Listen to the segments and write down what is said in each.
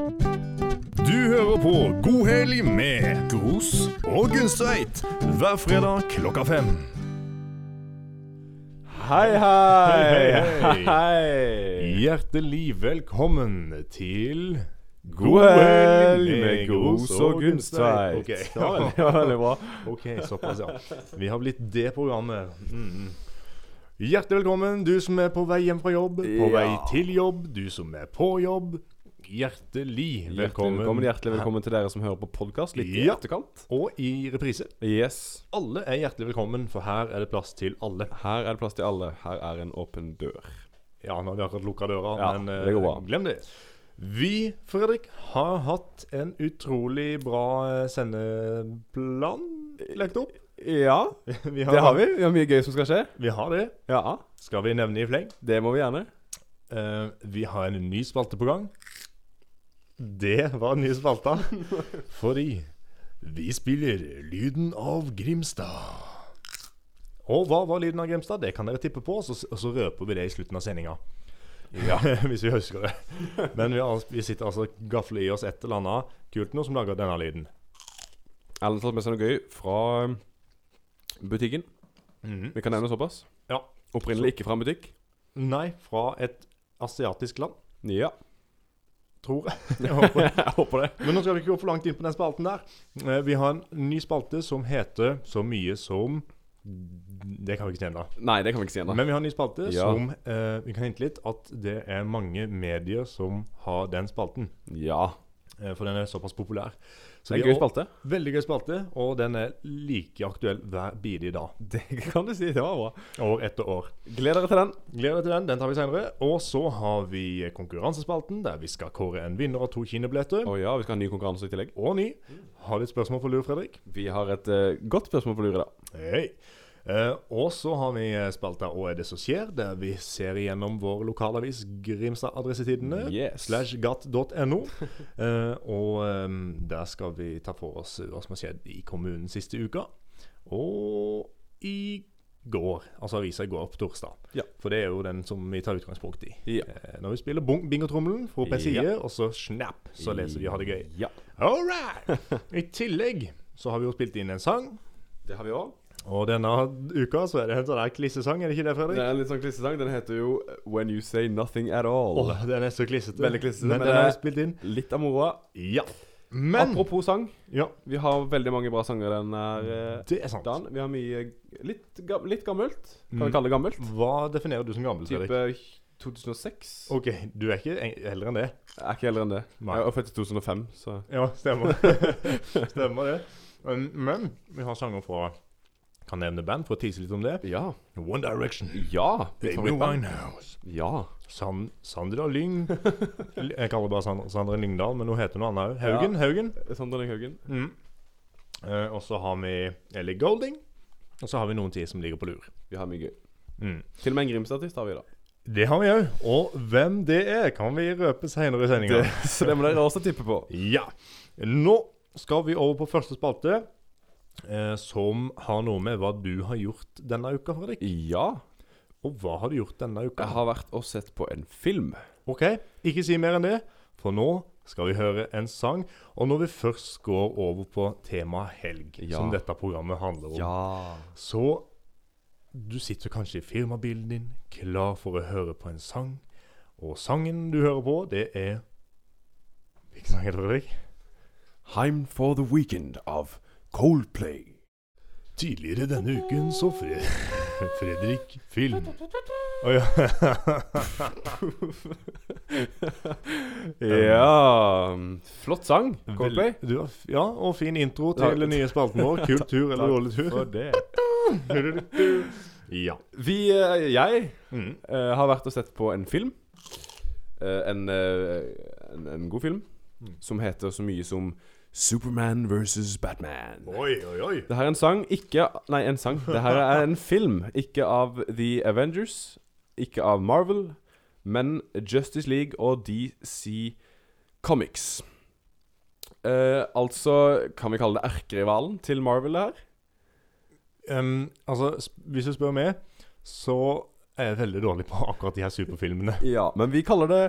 Du hører på God helg med Gros og Gunstveit hver fredag klokka fem. Hei, hei! Hei, hei. Hjertelig velkommen til God helg med Gros og Gunstveit. Okay. Det var veldig, det var veldig bra. Ok, såpass, ja. Vi har blitt det programmet. Mm. Hjertelig velkommen, du som er på vei hjem fra jobb, på Ja. vei til jobb, du som er på jobb. Hjertelig Hjertelig velkommen. velkommen, hjertelig velkommen til dere som hører på podkast litt i Ja. etterkant. Og i reprise. Yes. Alle er hjertelig velkommen, for her er det plass til alle. Her er det plass til alle. Her er en åpen dør. Ja, nå har vi akkurat lukka døra, Ja, men eh, det går bra. glem det. Vi, Fredrik, har hatt en utrolig bra eh, sendeplan lagt opp. Ja, har, det har vi. Vi har mye gøy som skal skje. Vi har det. Ja, Skal vi nevne i fleng? det må vi gjerne. Uh, vi har en ny spalte på gang. Det var den nye spalta. Fordi vi spiller Lyden av Grimstad. Og hva var Lyden av Grimstad? Det kan dere tippe på, så, så røper vi det i slutten av sendinga. Ja, Hvis vi husker det. Men vi, har, vi sitter altså gafler i oss et eller annet kult nå som lager denne lyden. Ellen har tatt med seg noe gøy fra um, butikken. Mhm. Vi kan nevne såpass. Ja. Opprinnelig ikke fra en butikk. Nei, fra et asiatisk land, Ja. Tror jeg. jeg håper. Jeg håper det. Men nå skal vi ikke gå for langt inn på den spalten der. Eh, Vi har en ny spalte som heter så mye som Det kan vi ikke nevne. Nei, det kan vi ikke si ennå. Men vi har en ny spalte Ja. som eh, Vi kan hinte litt at det er mange medier som har den spalten. Ja. Eh, for den er såpass populær. Så Det er en gøy spalte. Veldig gøy spalte, og den er like aktuell hver bidige dag. Det kan du si. Det var bra. År etter år. Gled dere til den. Gleder deg til den. Den tar vi senere. Og så har vi konkurransespalten, der vi skal kåre en vinner av to kinobilletter. Å ja, vi skal ha ny konkurranse i tillegg. Og ny. Har du et spørsmål for lur, Fredrik? Vi har et uh, godt spørsmål på lur i dag. Hei. Eh, og så har vi spalta Hva er det som skjer?, der vi ser igjennom vår lokalavis Grimstad Adressetidene Yes. slash gatt.no. Eh, og eh, der skal vi ta for oss hva som har skjedd i kommunen siste uka. Og i går, altså avisa går på torsdag. Ja. For det er jo den som vi tar utgangspunkt i. Ja. Eh, når vi spiller bingotrommelen fra en Ja. og så snap, så leser vi og har det gøy. Ja. All right! I tillegg så har vi jo spilt inn en sang. Det har vi òg. Og denne uka så er det en sånn klissesang, er det ikke det, Fredrik? Det er en litt sånn klissesang. Den heter jo When You Say Nothing At All. Åh, den er så klissete. Veldig klissete, Men men den er spilt inn. Litt av moroa. Ja. Men Apropos sang. Ja, Vi har veldig mange bra sanger den er eh, det er sant. dagen. Vi har mye litt, litt gammelt. Kan Mm. vi kalle det gammelt? Hva definerer du som gammelt, Fredrik? Type 2006. OK, du er ikke eldre enn det? Jeg er ikke eldre enn det. Nei. Jeg er født i 2005, så Ja, stemmer. stemmer det. Men, men vi har sanger fra Kan nevne band for å tise litt om det. Ja. One Direction. Ja. Amy. Winehouse. Ja. San Sandra Lyng. Jeg kaller bare Sandra, Sandra Lyngdal, men hun heter noe annet òg. Haugen. Haugen. Sandra Lyng Haugen. Mm. Eh, og så har vi Ellie Golding. Og så har vi noen til som ligger på lur. Vi har mye gøy. Mm. Til og med en Grimstad-artist har vi da. Det har vi òg. Og hvem det er, kan vi røpe senere i sendinga. Så det må dere også tippe på. Ja. Nå skal vi over på første spalte, eh, som har noe med hva du har gjort denne uka, Fredrik. Ja. Og hva har du gjort denne uka? Jeg har vært og sett på en film. OK, ikke si mer enn det, for nå skal vi høre en sang. Og når vi først går over på temaet helg, Ja. som dette programmet handler om, Ja. så du sitter kanskje i firmabilen din, klar for å høre på en sang. Og sangen du hører på, det er Hvilken sang er det, Fredrik? 'Heim for the weekend of Coldplay. Tidligere denne uken så Fre Fredrik Film. Å ja. Ja Flott sang. Coldplay. Vel- har, ja, og fin intro til den nye spalten vår. Kultur eller dårlig tur. For det. Ja. Vi, eh, jeg, Mm. eh, har vært og sett på en film. Eh, en, en, en god film Mm. som heter så mye som Superman versus Batman. Oi, oi, oi. Det her er en sang, ikke Nei, en sang. Det her er en film. Ikke av The Avengers, ikke av Marvel, men Justice League og DC Comics. Eh, altså kan vi kalle det erkerivalen til Marvel, det her? Um, altså, hvis du spør meg, så er jeg veldig dårlig på akkurat de her superfilmene. Ja, men vi kaller det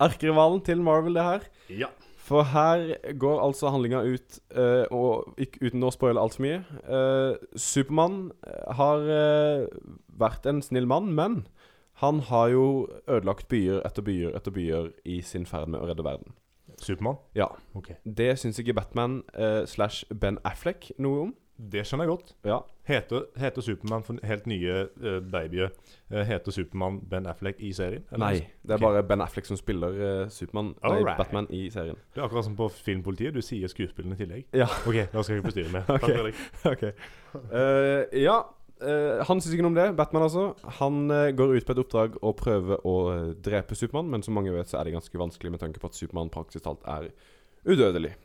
erkerivalen til Marvel, det her. Ja. For her går altså handlinga ut, uh, og ikke, uten å spoile altfor mye uh, Supermann har uh, vært en snill mann, men han har jo ødelagt byer etter byer etter byer i sin ferd med å redde verden. Supermann? Ja. Okay. Det syns ikke Batman eh, slash Ben Affleck noe om. Det skjønner jeg godt. Ja. Heter, heter Supermann for helt nye uh, babyer eh, Heter Supermann Ben Affleck i serien? eller? Nei, det er bare Ben Affleck som spiller uh, Supermann right. Batman i serien. Det er akkurat som på Filmpolitiet. Du sier skuespillene i tillegg. Ja. Ok, da skal jeg ikke bestyre mer. Ok. Takk, Fredrik. ok. Eh, ja. uh, han syns ikke noe om det. Batman, altså. Han eh, går ut på et oppdrag og prøver å eh, drepe Supermann, men som mange vet, så er det ganske vanskelig med tanke på at Supermann praktisk talt er udødelig.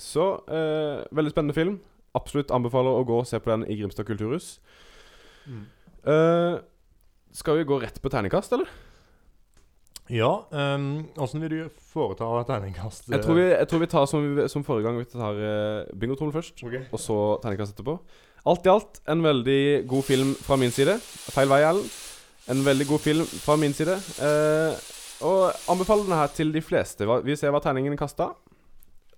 Så eh, veldig spennende film. Absolutt anbefaler å gå og se på den i Grimstad kulturhus. Mm. Uh, skal vi gå rett på terningkast, eller? Ja, åssen vil du foreta terningkast? Jeg tror vi, jeg tror vi tar som, vi- som forrige gang. Vi tar uh, bingotrommel først, Okay. og så terningkast etterpå. Alt i alt en veldig god film fra min side. Feil vei, Ellen. En veldig god film fra min side. Uh, og anbefaler denne her til de fleste. Vi ser hva terningen kasta.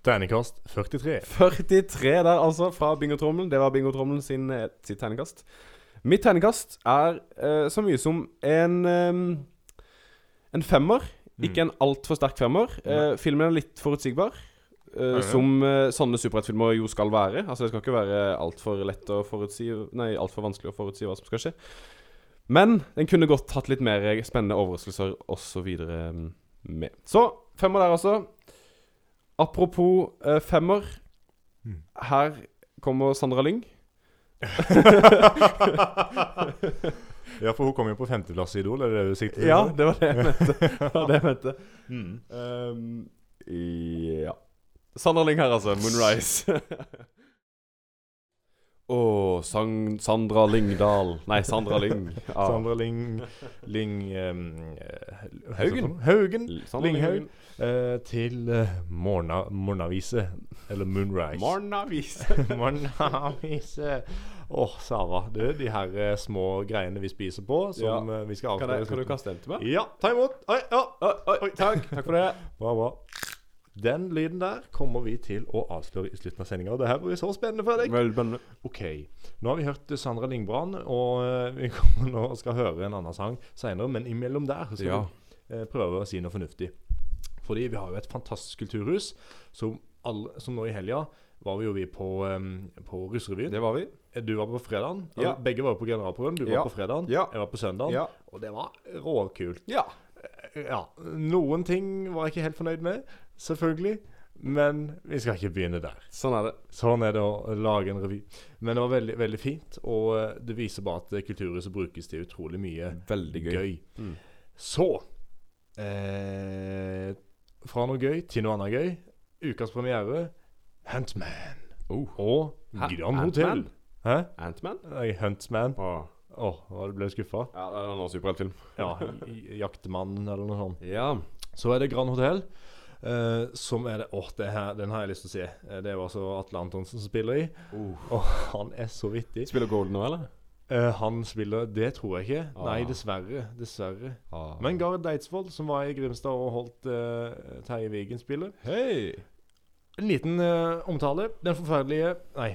Terningkast 43. 43 der, altså, fra bingotrommelen. Det var bingotrommelen sin, eh, sitt terningkast. Mitt terningkast er eh, så mye som en eh, En femmer. Mm. Ikke en altfor sterk femmer. Eh, filmen er litt forutsigbar. eh, ja. Som eh, sånne superheltfilmer jo skal være. Altså Det skal ikke være altfor lett å forutsi Nei, altfor vanskelig å forutsi hva som skal skje. Men den kunne godt hatt litt mer spennende overraskelser osv. med. Så femmer der, altså. Apropos uh, femmer. Mm. Her kommer Sandra Lyng. ja, for hun kom jo på femteplass i Idol, er det det du sikter til? Ja, det var det jeg mente. Ja, det jeg mente. Mm. Um, ja. Sandra Lyng her, altså. Moonrise. Sang Sandra Lyngdal Nei, Sandra Lyng. Ja. Sandra Lyng ehm, eh, Haugen. Haugen. Lynghaug. Lynghaugen. eh, til uh, Morna, Mornavise. Eller Moonrise. Mornavise. Mornavise. Åh, Sara Du, de her små greiene vi spiser på, som eh, vi skal Kan, avsløre jeg, kan du kaste en til meg? Ja, ta imot. Oi, ja. Oi, oi, takk. Takk for det. Bra, bra. Den lyden der kommer vi til å avsløre i slutten av sendinga. Det her blir så spennende, Fredrik. Veldig spennende. Ok, nå har vi hørt Sandra Lingbrand, og eh, vi kommer nå og skal høre en annen sang seinere. Men imellom der skal Ja. vi eh, prøve å si noe fornuftig. Fordi vi har jo et fantastisk kulturhus som, alle, som nå i helga var vi jo vi på, på Russerevyen. Det var vi. Eh, Du var på fredagen. Ja. Begge var på generalprøven. Du var Ja. på fredagen, Ja. jeg var på søndagen. Ja. Og det var råkult. Ja. Ja, Noen ting var jeg ikke helt fornøyd med, selvfølgelig. Men vi skal ikke begynne der. Sånn er det. Sånn er det å lage en revy. Men det var veldig, veldig fint, og eh, det viser bare at Kulturhuset brukes til utrolig mye Veldig gøy. gøy. Mm. Så eh, Fra noe gøy til noe annet gøy. Ukas premiere Huntman. Oh. Og Grand? Hotel. Hæ? Antman? Nei, Huntman. Åh. Åh, oh, du ble skuffa? Ja, det er en superheltfilm. Ja, Jaktmannen eller noe sånt. Ja. Så er det Grand Hotel. Eh, som er det Åh, det den har jeg lyst til å se. Eh, det var altså Atle Antonsen som spiller i. Uh. Og han er så vittig. Spiller Golden nå, eller? Uh, han spiller Det tror jeg ikke. Ah. Nei, dessverre. Dessverre. Ah. Men Gard Eidsvoll, som var i Grimstad og holdt uh, Terje Vigen spiller Hei! En liten omtale. Den forferdelige Nei.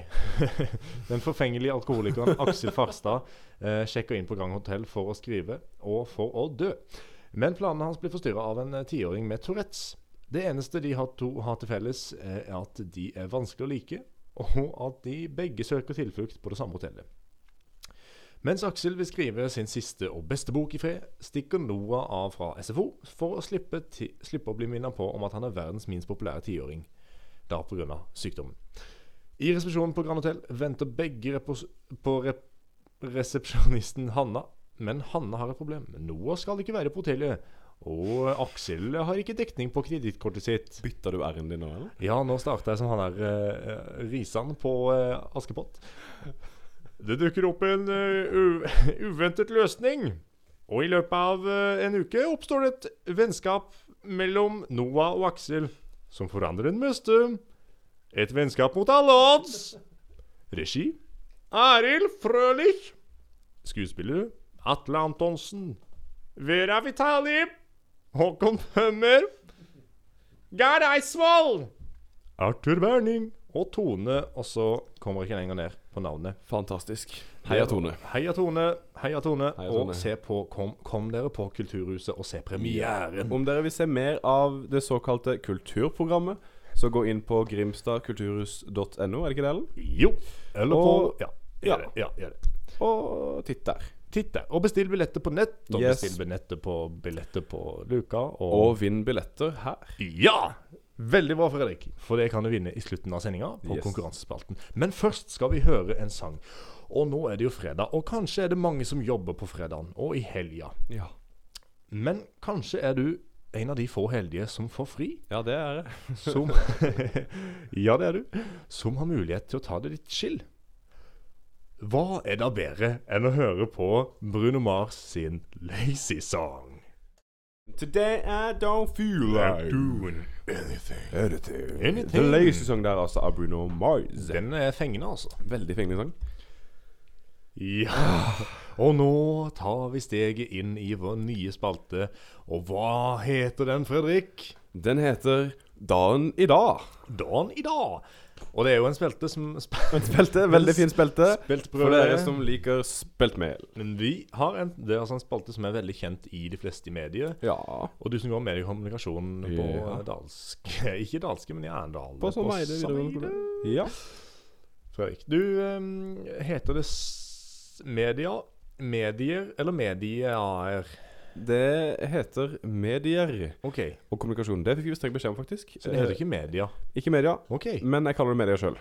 den forfengelige alkoholikeren Aksel Farstad uh, sjekker inn på Grand Hotell for å skrive og for å dø. Men planene hans blir forstyrra av en tiåring med Tourettes. Det eneste de har to har til felles, eh, er at de er vanskelig å like, og at de begge søker tilflukt på det samme hotellet. Mens Aksel vil skrive sin siste og beste bok i fred, stikker Noah av fra SFO for å slippe, ti slippe å bli minnet på om at han er verdens minst populære tiåring, da pga. sykdommen. I resepsjonen på Grand Hotel venter begge på rep resepsjonisten Hanna, men Hanna har et problem. Noah skal ikke være på hotellet, og Aksel har ikke dekning på kredittkortet sitt. Bytta du R-en din nå, eller? Ja, nå starter jeg som han der uh, Risan på uh, Askepott. Det dukker opp en uh, uventet løsning. Og i løpet av uh, en uke oppstår det et vennskap mellom Noah og Aksel som forandrer den meste. Et vennskap mot alle odds. Regi Arild Frølich. Skuespiller Atle Antonsen. Vera Vitali. Håkon Hømmer. Gerd Eidsvoll. Arthur Berning. Og Tone, og så kommer jeg ikke lenger ned på navnet. Fantastisk. Heia Tone. Heia Tone, heia Tone. Heia Og se på, kom, kom dere på Kulturhuset og se premieren. Om dere vil se mer av det såkalte kulturprogrammet, så gå inn på grimstadkulturhus.no, er det ikke det, Ellen? Jo. Eller på Og- Ja. ja. ja, det. Og titt der. Titt. Og bestill billetter på nett. Og Yes. bestill billetter på, billetter på Luka. Og, Og vinn billetter her. Ja! Veldig bra, Fredrik. For det kan du vinne i slutten av sendinga på Yes. konkurransespalten. Men først skal vi høre en sang. Og nå er det jo fredag, og kanskje er det mange som jobber på fredagen og i helga. Ja. Men kanskje er du en av de få heldige som får fri? Ja, det er. Som Ja, det er du. Som har mulighet til å ta det litt chill. Hva er da bedre enn å høre på Bruno Mars sin Lazy Song? Today I don't feel like doing anything. anything. Anything. The Lazy Song der, altså, av Bruno Mars. Den er fengende, altså. Veldig fengende sang. Ja. Og nå tar vi steget inn i vår nye spalte. Og hva heter den, Fredrik? Den heter Dagen i dag. Dagen i dag. Og det er jo en spelte som spil En spelte, veldig fin spelte. For dere som liker speltmel. Men vi har en, det er altså en spalte som er veldig kjent i de fleste medier. Ja. Og du som går med i kommunikasjon på Ja. dalsk Ikke dalske, men i Arendal. På Sameide videregående Ja. Fredrik, du um, heter det s media, medier eller medier? Det heter medier OK. og kommunikasjon. Det fikk vi streng beskjed om, faktisk. Så det heter Eh, ikke media? ikke media, OK, men jeg kaller det medier sjøl.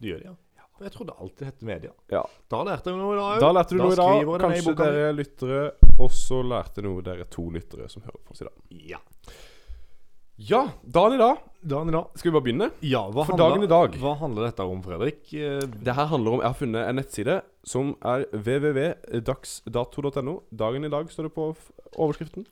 du gjør det, ja. Jeg trodde alltid det het media. Ja. Da lærte jeg noe i dag. Da lærte du noe i dag. skriver jeg det ned i Kanskje boka mi. dere lyttere også lærte noe, dere to lyttere som hører på oss i dag. Ja. Ja, dagen i dag. Dagen i dag. Skal vi bare begynne? Ja, hva For handler- dagen i dag. Hva handler dette om, Fredrik? Eh, Det her handler om Jeg har funnet en nettside som er www.dagsdato.no. Dagen i dag står det på f- overskriften.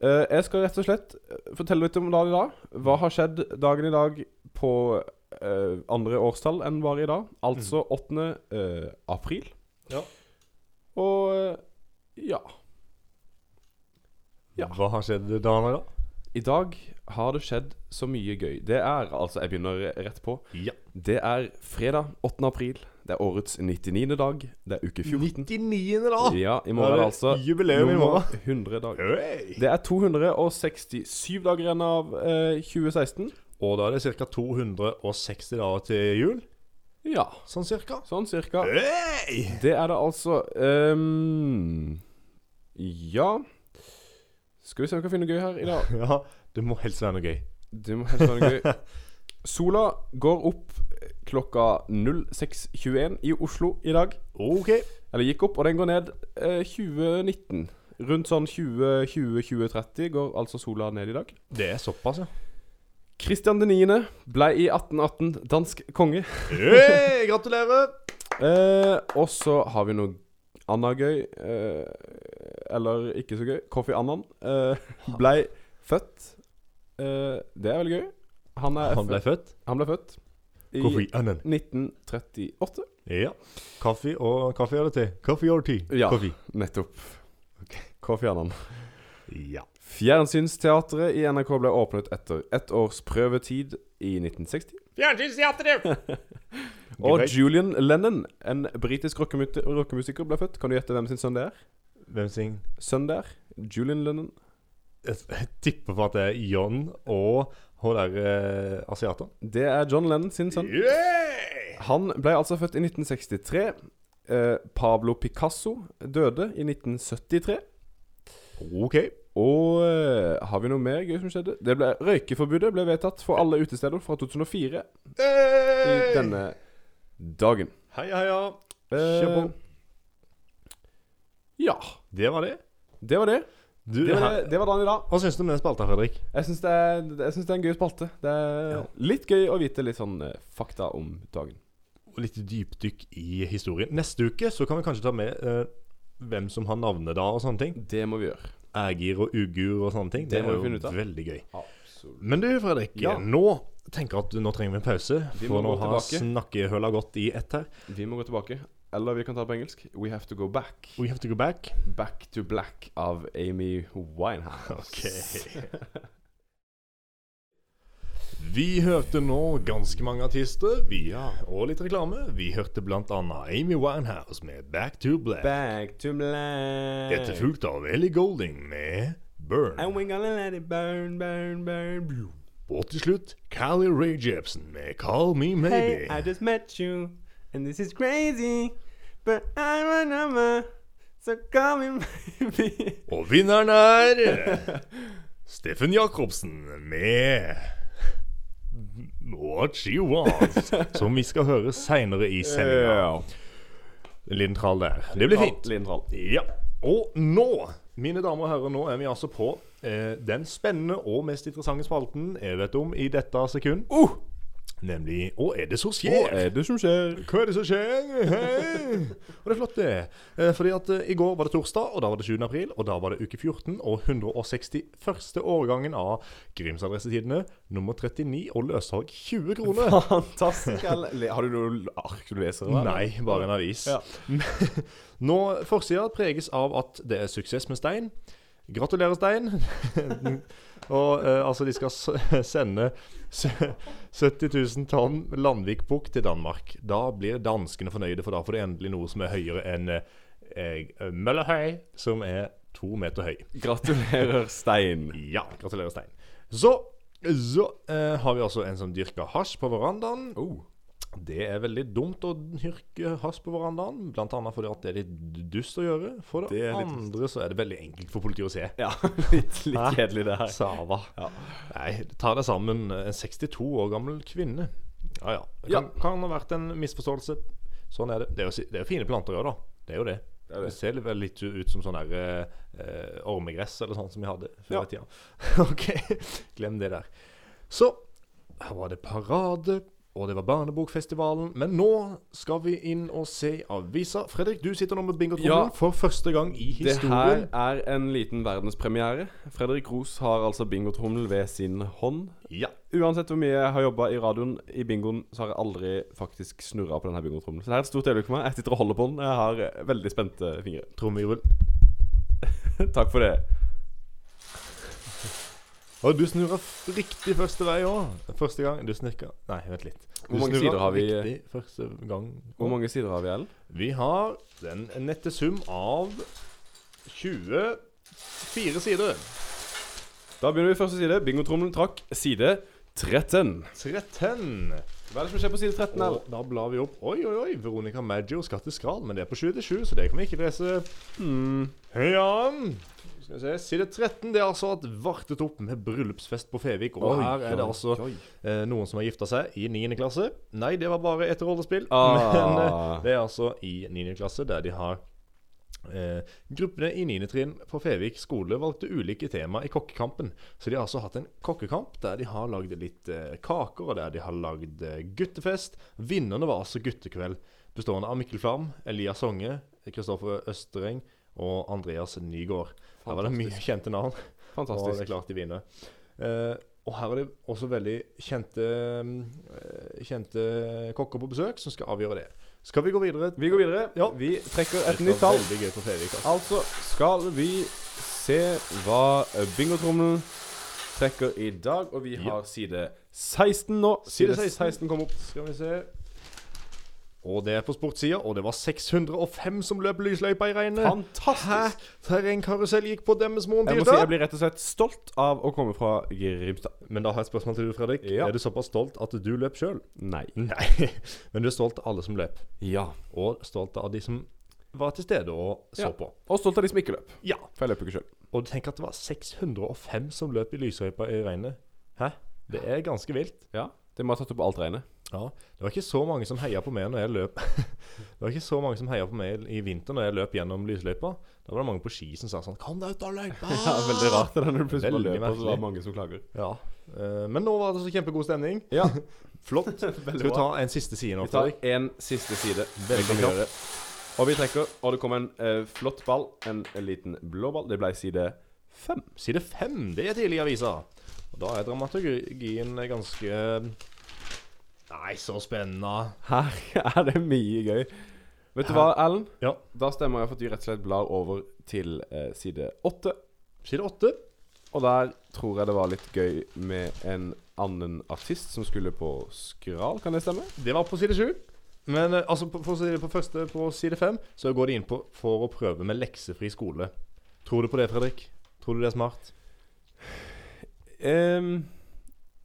Uh, jeg skal rett og slett eh, fortelle litt om dagen i dag. Hva har skjedd dagen i dag på uh, andre årstall enn bare i dag? Altså 8. Uh, april. Ja. Og ja. Ja. Hva har skjedd dagen i dag? I dag har det skjedd så mye gøy. Det er altså Jeg begynner rett på. Ja. Det er fredag 8. april. Det er årets 99. dag. Det er uke 14. 99. da! Ja, i morgen er det altså jubileum i morgen. 100 dager. Hey. Det er 267 dager igjen av eh, 2016. Og da er det ca. 260 dager til jul. Ja, Sånn cirka. sånn cirka. Hey! Det er det altså um, Ja Skal vi se om vi kan finne noe gøy her i dag. Ja, det må helst være noe gøy. Det må helst være noe gøy. Sola går opp klokka 06.21 i Oslo i dag. OK. Eller gikk opp, og den går ned eh, 2019. Rundt sånn 2020-2030 går altså sola ned i dag. Det er såpass, ja. Kristian 9. ble i 1818 dansk konge. Hey, gratulerer! Eh, og så har vi noe annet gøy. Eh, eller ikke så gøy. Kofi Annan eh, blei født. Eh, det er veldig gøy. Han, er Han ble født. han ble født i Kofi Annan. 1938. Ja. Kaffe og kaffe eller te? Kaffe or tea? Ja. Kaffe. Nettopp. Kofi Annan. Ja. Fjernsynsteatret i NRK ble åpnet etter ett års prøvetid i 1960. Fjernsynsteatret! Og Greit. Julian Lennon, en britisk rockemuti- rockemusiker, ble født. Kan du gjette hvem sin sønn det er? Hvem synger? Sønn det er? Julian Lennon. Jeg jeg tipper på at det er John og hun der eh, asiateren. Det er John Lennon sin sønn. Yeah! Han ble altså født i 1963. Eh, Pablo Picasso døde i 1973. OK. Og eh, har vi noe mer gøy som skjedde? Det ble, Røykeforbudet ble vedtatt for alle utesteder fra 2004 i denne dagen. Heia, heia. Eh, Kjør på. Ja, Det var det. det var det. Du, Det var, det, var dagen i dag. Hva syns du om den spalta, Fredrik? Jeg syns det, det er en gøy spalte. Det er Ja. litt gøy å vite litt sånn uh, fakta om dagen. Og litt dypdykk i historien. Neste uke så kan vi kanskje ta med uh, hvem som har navnet da, og sånne ting. Det må vi gjøre. Ægir og ugur og sånne ting. Det, Det må vi finne ut av. veldig gøy. Absolutt. Men du, Fredrik. Ja. Nå tenker jeg at nå trenger vi en pause. Vi For nå har snakkehøla gått i ett her. Vi må gå tilbake. Eller vi kan ta det på engelsk. We Have To Go Back. We have to go back. Back to Black av Amy Winehouse. Ok. Vi hørte nå ganske mange artister via, og litt reklame. Vi hørte annet Amy Winehouse med Back to Black. Back to Black. Etterfulgt av Ellie Golding med Burn. And we're gonna let it burn, burn, burn. blue. Og til slutt Callie Ray Jepsen med Call Me Maybe. Hey, I just met you, and this is crazy, but I remember, so call me maybe. Og vinneren er Steffen Jacobsen med What She Wants, som vi skal høre seinere i sendinga. En liten trall der. Det blir fint. Ja. Og nå, mine damer og herrer, nå er vi altså på eh, den spennende og mest interessante spalten jeg vet om i dette sekund. Uh! Nemlig Å, er det Hva skjer? er det som skjer? Hva er det som skjer? Hei! Og det er flott, det. Eh, fordi at eh, i går var det torsdag, og da var det 7. april. Og da var det uke 14 og 161. årgangen av Grimsadressetidene nummer 39 og løssalg 20 kroner. Fantastisk. Har du noe ark du leser? eller? Nei, bare en avis. Ja. Nå, Forsida preges av at det er suksess med Stein. Gratulerer, Stein. og eh, altså, de skal sende s- 70 000 tonn Landvikbukk til Danmark. Da blir danskene fornøyde, for da får de endelig noe som er høyere enn eh, eh, Møllerhøy, som er to meter høy. Gratulerer, Stein. Ja, gratulerer, Stein. Så, så eh, har vi også en som dyrker hasj på verandaen. Oh. Det er veldig dumt å hyrke hasj på verandaen, annet fordi at det er litt dust å gjøre. For det, Det litt andre så er det veldig enkelt for politiet å se. Ja, litt, litt kjedelig det her. Sava. Ja. Nei, ta deg sammen. En 62 år gammel kvinne. Ja ja. Kan, kan ha vært en misforståelse. Sånn er det. Det er jo, det er jo fine planter òg, da. Det er jo det. Det Det det. ser vel litt ut som sånn der eh, ormegress eller sånt som vi hadde før Ja. i tida. OK, glem det der. Så her var det parade, og det var Barnebokfestivalen. Men nå skal vi inn og se avisa. Fredrik, du sitter nå med bingotrommelen Ja. for første gang i Det her er en liten verdenspremiere. Fredrik Ros har altså bingotrommel ved sin hånd. Ja. Uansett hvor mye jeg har jobba i radioen i bingoen, så har jeg aldri faktisk snurra på denne bingotrommelen. Så det er et stort øyeblikk for meg. Jeg sitter og holder på den. Jeg har veldig spente fingre. Trommevirvel. Takk for det. Og du snurra riktig første vei òg. Første gang. Du snirka Nei, vent litt. Du Hvor mange sider har vi? Riktig første gang. Hvor mange sider har vi, Ellen? Vi har den nette sum av 24 sider. Da begynner vi første side. Bingotrommelen trakk side 13. 13. Hva er det som skjer på side 13? Ellen? Og da blar vi opp Oi, oi, oi. Veronica Maggio skal til Skral. Men det er på 7 til 7, så det kan vi ikke lese. Hmm. Ja. Skal vi se. Side 13 det er altså at vartet opp med bryllupsfest på Fevik. Og Oi, her er det altså oi. oi. noen som har gifta seg i 9. klasse. Nei, det var bare et rollespill. Ah. Men eh, det er altså i 9. klasse der de har eh, Gruppene i 9. trinn på Fevik skole valgte ulike tema i kokkekampen. Så de har altså hatt en kokkekamp der de har lagd litt eh, kaker, og der de har lagd eh, guttefest. Vinnerne var altså guttekveld, bestående av Mikkel Flam, Elias Songe, Kristoffer Østereng og Andreas Nygaard. Her var det mye kjente navn. Fantastisk. Og det er klart de vinner. Uh, og her er det også veldig kjente eh, Kjente kokker på besøk som skal avgjøre det. Skal vi gå videre? Vi går videre. Ja. Vi trekker et nytt tall. Veldig gøy på Fevik. Altså. Altså skal vi se hva bingotrommelen trekker i dag. Og vi har side 16 nå. Side Side 16. 16 kom opp. Skal vi se. Og det er på sportssida, og det var 605 som løp lysløypa i regnet. Fantastisk. Terrengkarusell gikk på Demmesmoen må si jeg blir rett og slett stolt av å komme fra Grimstad. Men da har jeg et spørsmål til du, Fredrik. Ja. Er du såpass stolt at du løp sjøl? Nei. Nei. Men du er stolt av alle som løp. Ja. Og stolt av de som var til stede og så Ja. på. Og stolt av de som ikke løp. Ja. For jeg løper ikke sjøl. Og tenk at det var 605 som løp i lysløypa i regnet. Hæ? Det er ganske vilt. Ja. Det må ha tatt opp alt regnet. Ja, Det var ikke så mange som heia på meg når jeg løp Det var ikke så mange som heia på meg i vinter når jeg løp gjennom lysløypa. Da var det mange på ski som sa sånn 'Kom deg ut av løypa!' Ja, veldig rart det er når du plutselig Veldig løper, og så var det mange som klager. Ja, eh, Men nå var det så kjempegod stemning. Ja. Flott. Skal vi ta en siste side nå, Vi tar en siste side. Veldig gjøre. Og vi trekker, og det kommer en eh, flott ball. En, en liten blå ball. Det ble side fem. Side fem. Det er tidlig i avisa. Og da er dramaturgien ganske Nei, så spennende. Her er det mye gøy. Vet du hva, Ellen? Ja. Da stemmer jeg for at vi rett og slett blar over til eh, side åtte. Side åtte. Og der tror jeg det var litt gøy med en annen artist som skulle på Skral, kan det stemme? Det var på side sju. Men eh, altså, på, for å si det på første på side fem, så går de inn på for å prøve med leksefri skole. Tror du på det, Fredrik? Tror du det er smart? Ehm,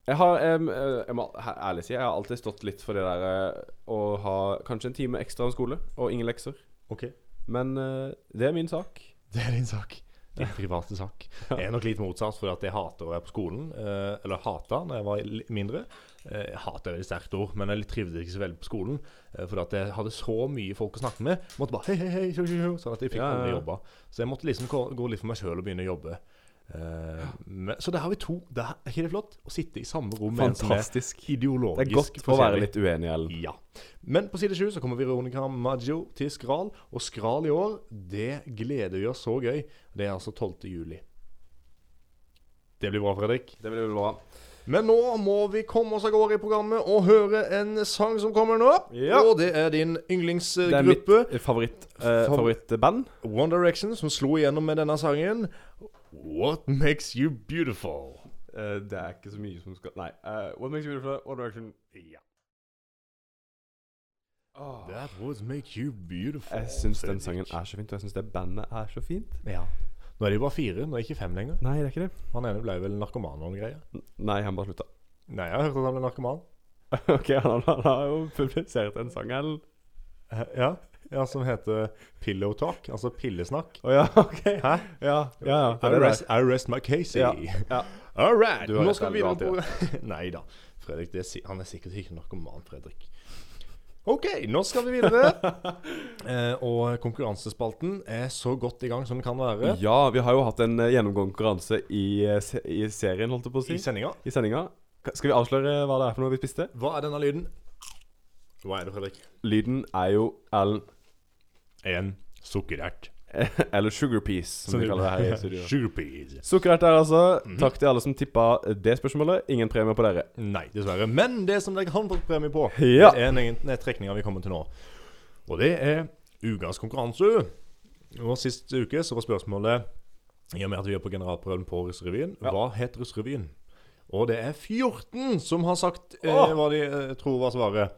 jeg har eh, Jeg må ærlig si jeg har alltid stått litt for det der eh, å ha kanskje en time ekstra om skole og ingen lekser. Ok. Men eh, det er min sak. Det er din sak. Din private sak. Jeg er nok litt motsatt, for at jeg hater å være på skolen. Eh, eller hata når jeg var mindre. Eh, jeg hater er veldig sterkt ord, men jeg trivdes ikke så veldig på skolen. Eh, for at jeg hadde så mye folk å snakke med. Måtte bare hei, hei, hei, sånn at jeg fikk Ja, ja, ja. jobba. Så jeg måtte liksom gå, gå litt for meg sjøl og begynne å jobbe. Eh, men, så der har vi to. Der, er, ikke det flott? Å sitte i samme rom med en Fantastisk. ideologisk Det er godt å være litt uenig, Ellen. Ja. Men på side sju så kommer Veronica Maggio til Skral. Og Skral i år, det gleder vi oss så gøy. Det er altså 12. juli. Det blir bra, Fredrik. Det blir bra. Men nå må vi komme oss av gårde i programmet og høre en sang som kommer nå. Ja. Og det er din Det er mitt favorittband. eh, favoritt, eh, Fav- favorittband. One Direction, som slo igjennom med denne sangen. What makes you beautiful? Uh, det er ikke så mye som skal Nei. Uh, What makes you beautiful? One Direction. Ja. Oh. That would make you beautiful. Jeg syns den sangen er så fint, og jeg syns det bandet er så fint. Ja. Nå er de bare fire, nå er de ikke fem lenger. Nei, det er ikke det. Han ene ble vel narkoman og noen greier. N- Nei, han bare slutta. Nei, jeg har hørt at han ble narkoman. ok, han, han har jo publisert en sang, Ellen. Eh, Ja, ja som heter Pillow Talk, altså pillesnakk. Å ja, ok. Hæ? Ja, ja, ja. I rest, I rest my case. Ja, ja. All right. Nå skal vi videre på Nei da. Fredrik, det er, han er sikkert ikke narkoman, Fredrik. OK, nå skal vi videre. eh, og konkurransespalten er så godt i gang som den kan være Ja, vi har jo hatt en uh, gjennomgående konkurranse i, eh, i serien, holdt jeg på å si. i sendinga. I sendinga. Skal vi avsløre hva det er for noe vi spiste? Hva er denne lyden? Hva er det, Fredrik? Lyden er jo Ellen En sukkerert. Eller sugarpeas, som vi kaller det her i studio. Sugar peas. Sukkerert er altså. Mhm. Takk til alle som tippa det spørsmålet. Ingen premie på dere. Nei, dessverre. Men det som dere har fått premie på, Ja. det er en egen en trekning vi kommer til nå. Og det er ukas konkurranse. Og Sist uke så var spørsmålet I og med at vi er på generalprøven på Russrevyen, Ja. hva het Russrevyen? Og det er 14 som har sagt eh, hva de eh, tror var svaret.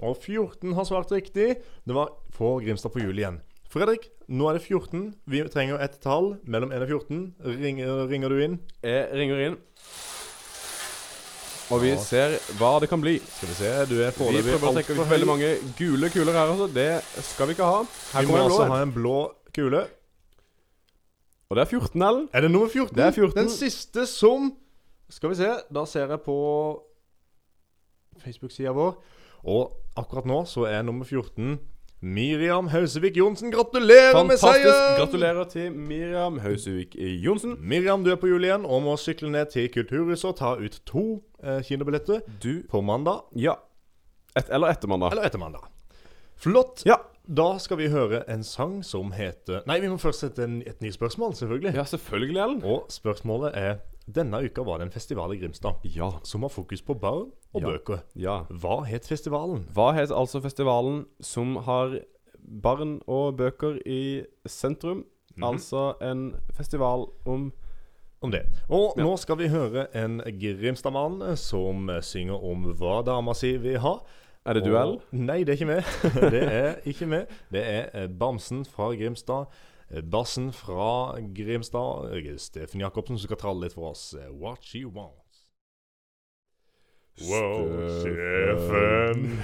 Og 14 har svart riktig. Det var for Grimstad på hjul igjen. Fredrik, nå er det 14. Vi trenger et tall mellom 1 og 14. Ringer, ringer du inn? Jeg ringer inn. Og vi ser hva det kan bli. Skal vi se, du er foreløpig altfor ut veldig mange gule kuler her, altså. Det skal vi ikke ha. Her Vi må altså ha en blå kule. Og det er 14, Ellen. Er det nummer 14? Det er 14. Den siste som Skal vi se. Da ser jeg på Facebook-sida vår. Og akkurat nå så er nummer 14 Miriam Hausevik Johnsen. Gratulerer med Fantastisk. seieren! Gratulerer til Miriam Hausevik Johnsen. Miriam, du er på jul igjen og må sykle ned til Kulturhuset og ta ut to eh, kinobilletter Du på mandag. Ja. Et, eller etter mandag. Eller etter mandag. Flott. Ja. Da skal vi høre en sang som heter Nei, vi må først sette en, et nytt spørsmål, selvfølgelig. Ja, selvfølgelig, Ellen. Og spørsmålet er Denne uka var det en festival i Grimstad Ja. som har fokus på barn og Ja. bøker. Ja. Hva het festivalen? Hva het altså festivalen som har barn og bøker i sentrum? Mhm. Altså en festival om Om det. Og Ja. nå skal vi høre en Grimstad-mann som synger om hva dama si vil ha. Er det duell? Og- Nei, det er ikke med. Det er ikke med. Det er eh, Bamsen fra Grimstad. eh, Bassen fra Grimstad. eh, Steffen Jacobsen som skal tralle litt for oss. What she wants. Wow, Steffen.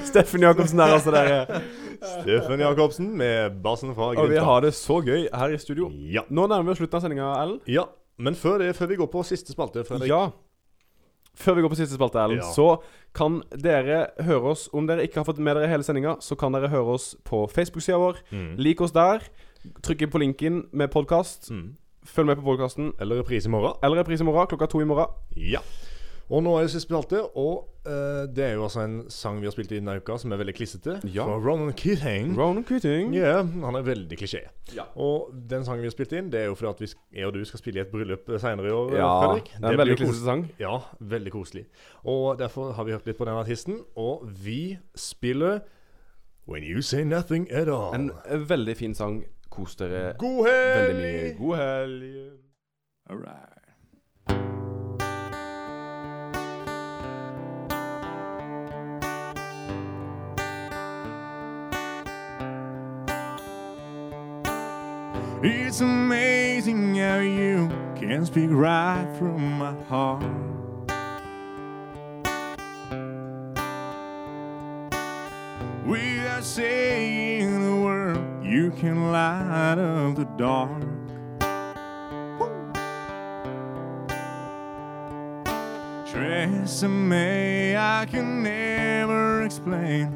Steffen Jacobsen der, altså. Der. Steffen Jacobsen med bassen fra Og vi har det så gøy her i studio. Ja. Nå nærmer vi oss slutten av sendinga, Ellen. ja. Men før det, før vi går på siste spalte, Fredrik Ja. Før vi går på siste spalte, Ellen, Ja. så kan dere høre oss Om dere ikke har fått med dere hele sendinga, så kan dere høre oss på Facebook-sida vår. Mm. Lik oss der. Trykk på linken med podkast. Mm. Følg med på podkasten. Eller reprise i morgen. Eller reprise i morgen klokka to i morgen. Ja. Og nå er det siste spalte, og uh, det er jo altså en sang vi har spilt i denne uka som er veldig klissete. Ja. Fra Ronan Keating. Ronan Keating. Ja, han er veldig klisjé. Ja. Og den sangen vi har spilt inn, det er jo fordi at vi, jeg og du skal spille i et bryllup senere i år. Ja, Fredrik. det er en veldig klissete sang. Ja, veldig koselig. Og derfor har vi hørt litt på den artisten, og vi spiller When You Say Nothing At All. En eh, veldig fin sang. Kos dere God veldig mye. God helg. Alright. It's amazing how you can speak right from my heart. Without saying you can light up the dark. Tresemme, I can never explain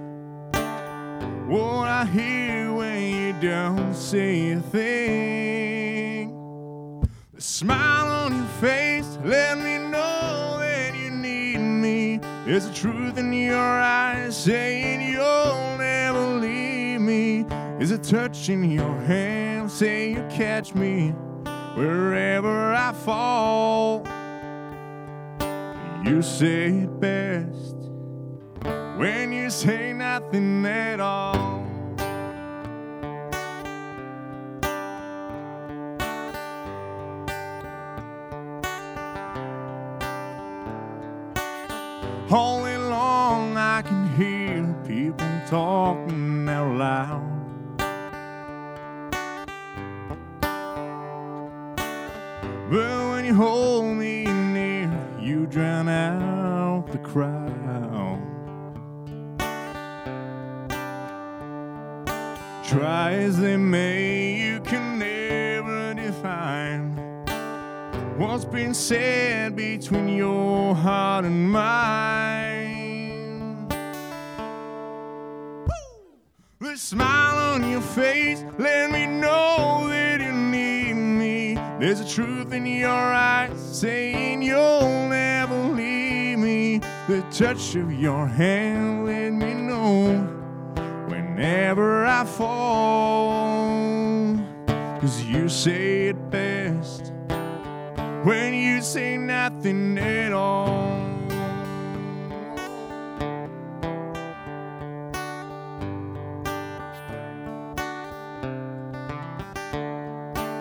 what I hear when you don't say a thing. The smile on your face let me know that you need me. There's a truth in your eyes saying leave There's a touch in your hand Say you catch me wherever I fall. You say it best when you say nothing at all. All day long I can hear people talking out loud. Try as they may, you can never define what's been said between your heart and mine. The smile on your face let me know that you need me. There's a truth in your eyes saying you'll never leave me. The touch of your hand whenever I fall. Cause you say it best when you say nothing at all.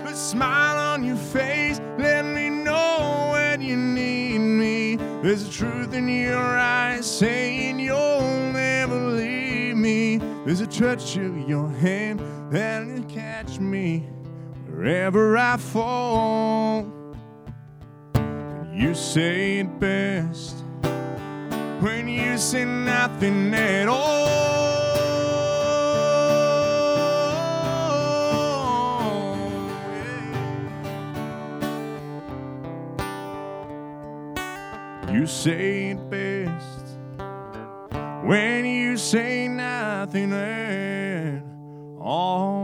The smile on your face let me know when you need me. There's a truth in your eyes saying leave me. There's a touch of your hand that'll catch me wherever I fall. You say it best when you say nothing at all. You say it best when you say nothing at all.